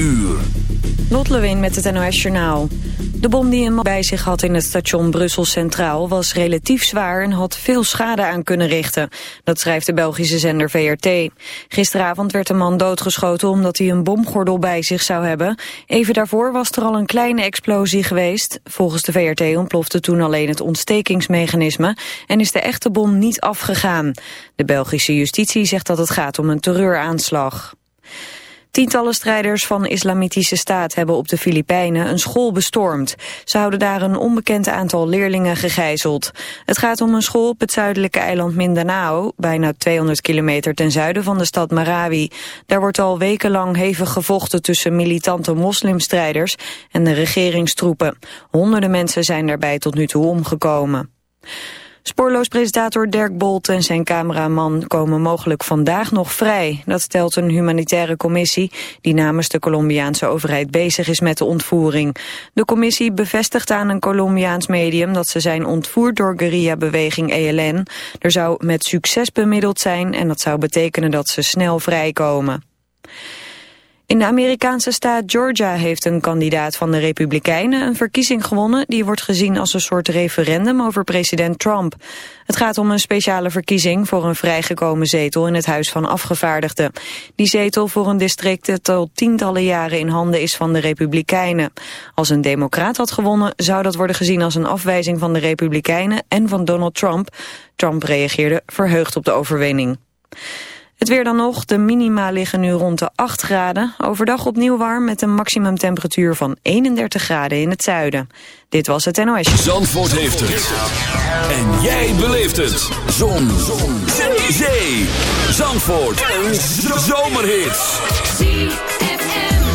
uur. Met het NOS Journaal. De bom die een man bij zich had in het station Brussel Centraal was relatief zwaar en had veel schade aan kunnen richten. Dat schrijft de Belgische zender VRT. Gisteravond werd een man doodgeschoten omdat hij een bomgordel bij zich zou hebben. Even daarvoor was er al een kleine explosie geweest. Volgens de VRT ontplofte toen alleen het ontstekingsmechanisme en is de echte bom niet afgegaan. De Belgische justitie zegt dat het gaat om een terreuraanslag. Tientallen strijders van Islamitische Staat hebben op de Filipijnen een school bestormd. Ze houden daar een onbekend aantal leerlingen gegijzeld. Het gaat om een school op het zuidelijke eiland Mindanao, bijna 200 kilometer ten zuiden van de stad Marawi. Daar wordt al wekenlang hevig gevochten tussen militante moslimstrijders en de regeringstroepen. Honderden mensen zijn daarbij tot nu toe omgekomen. Spoorloos presentator Dirk Bolt en zijn cameraman komen mogelijk vandaag nog vrij. Dat stelt een humanitaire commissie die namens de Colombiaanse overheid bezig is met de ontvoering. De commissie bevestigt aan een Colombiaans medium dat ze zijn ontvoerd door guerrilla-beweging ELN. Er zou met succes bemiddeld zijn en dat zou betekenen dat ze snel vrijkomen. In de Amerikaanse staat Georgia heeft een kandidaat van de Republikeinen een verkiezing gewonnen die wordt gezien als een soort referendum over president Trump. Het gaat om een speciale verkiezing voor een vrijgekomen zetel in het Huis van Afgevaardigden. Die zetel voor een district dat al tientallen jaren in handen is van de Republikeinen. Als een democraat had gewonnen zou dat worden gezien als een afwijzing van de Republikeinen en van Donald Trump. Trump reageerde verheugd op de overwinning. Het weer dan nog. De minima liggen nu rond de 8 graden. Overdag opnieuw warm met een maximumtemperatuur van 31 graden in het zuiden. Dit was het NOS. Zandvoort heeft het. En jij beleeft het. Zon. Zon. Zee. Zee. Zandvoort. Een zomerhit.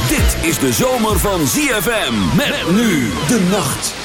Dit is de zomer van ZFM. Met nu de nacht.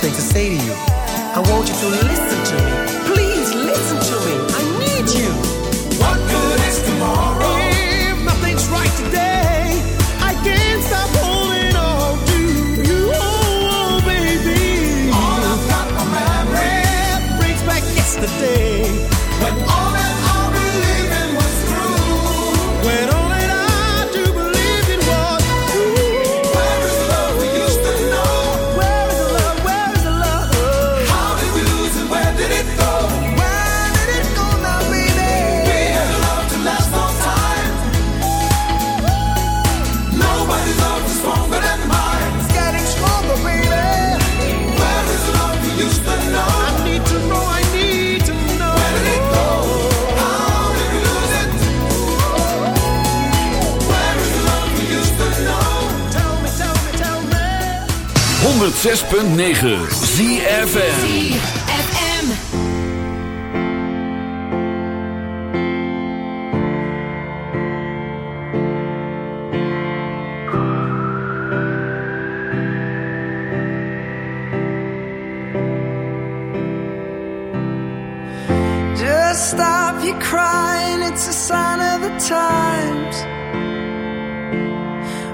something to say to you. I want you to listen.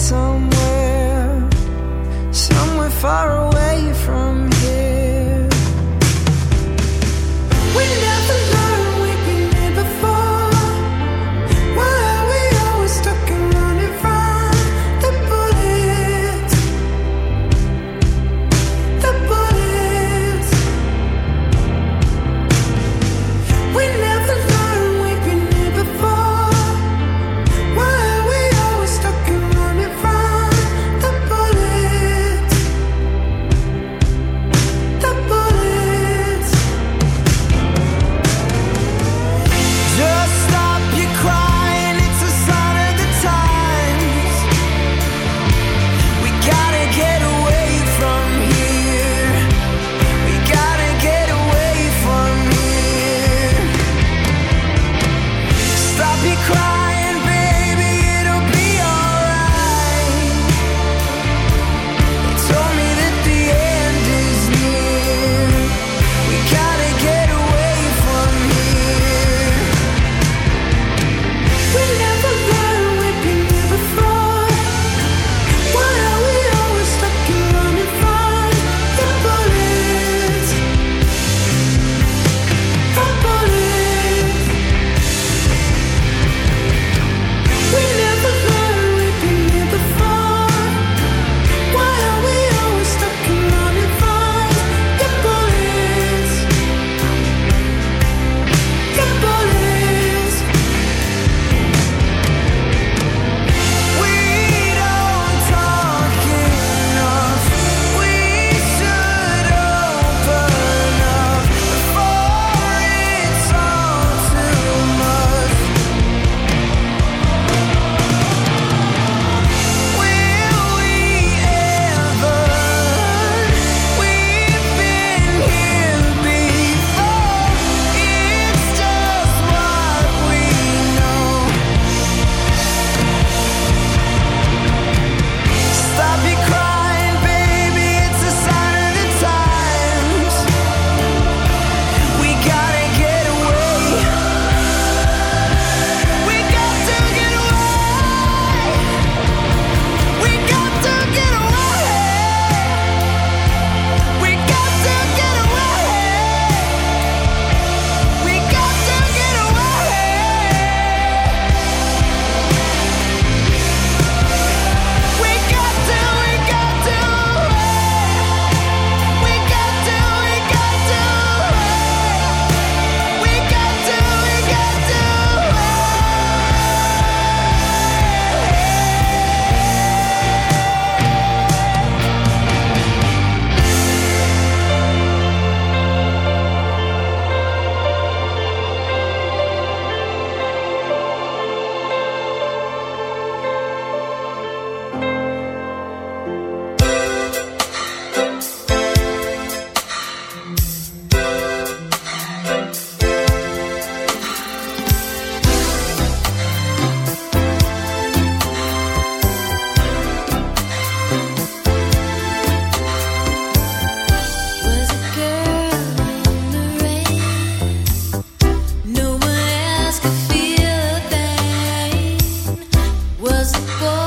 somewhere, somewhere far away. Was it boy.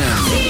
ZFM.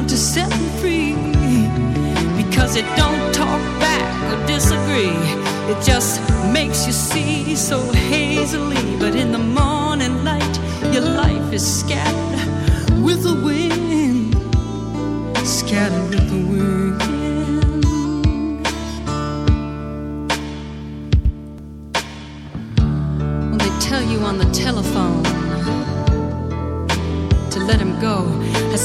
to set them free because it don't talk back or disagree. It just makes you see so hazily. But in the morning light, your life is scattered with the wind, scattered with the wind.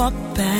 walk back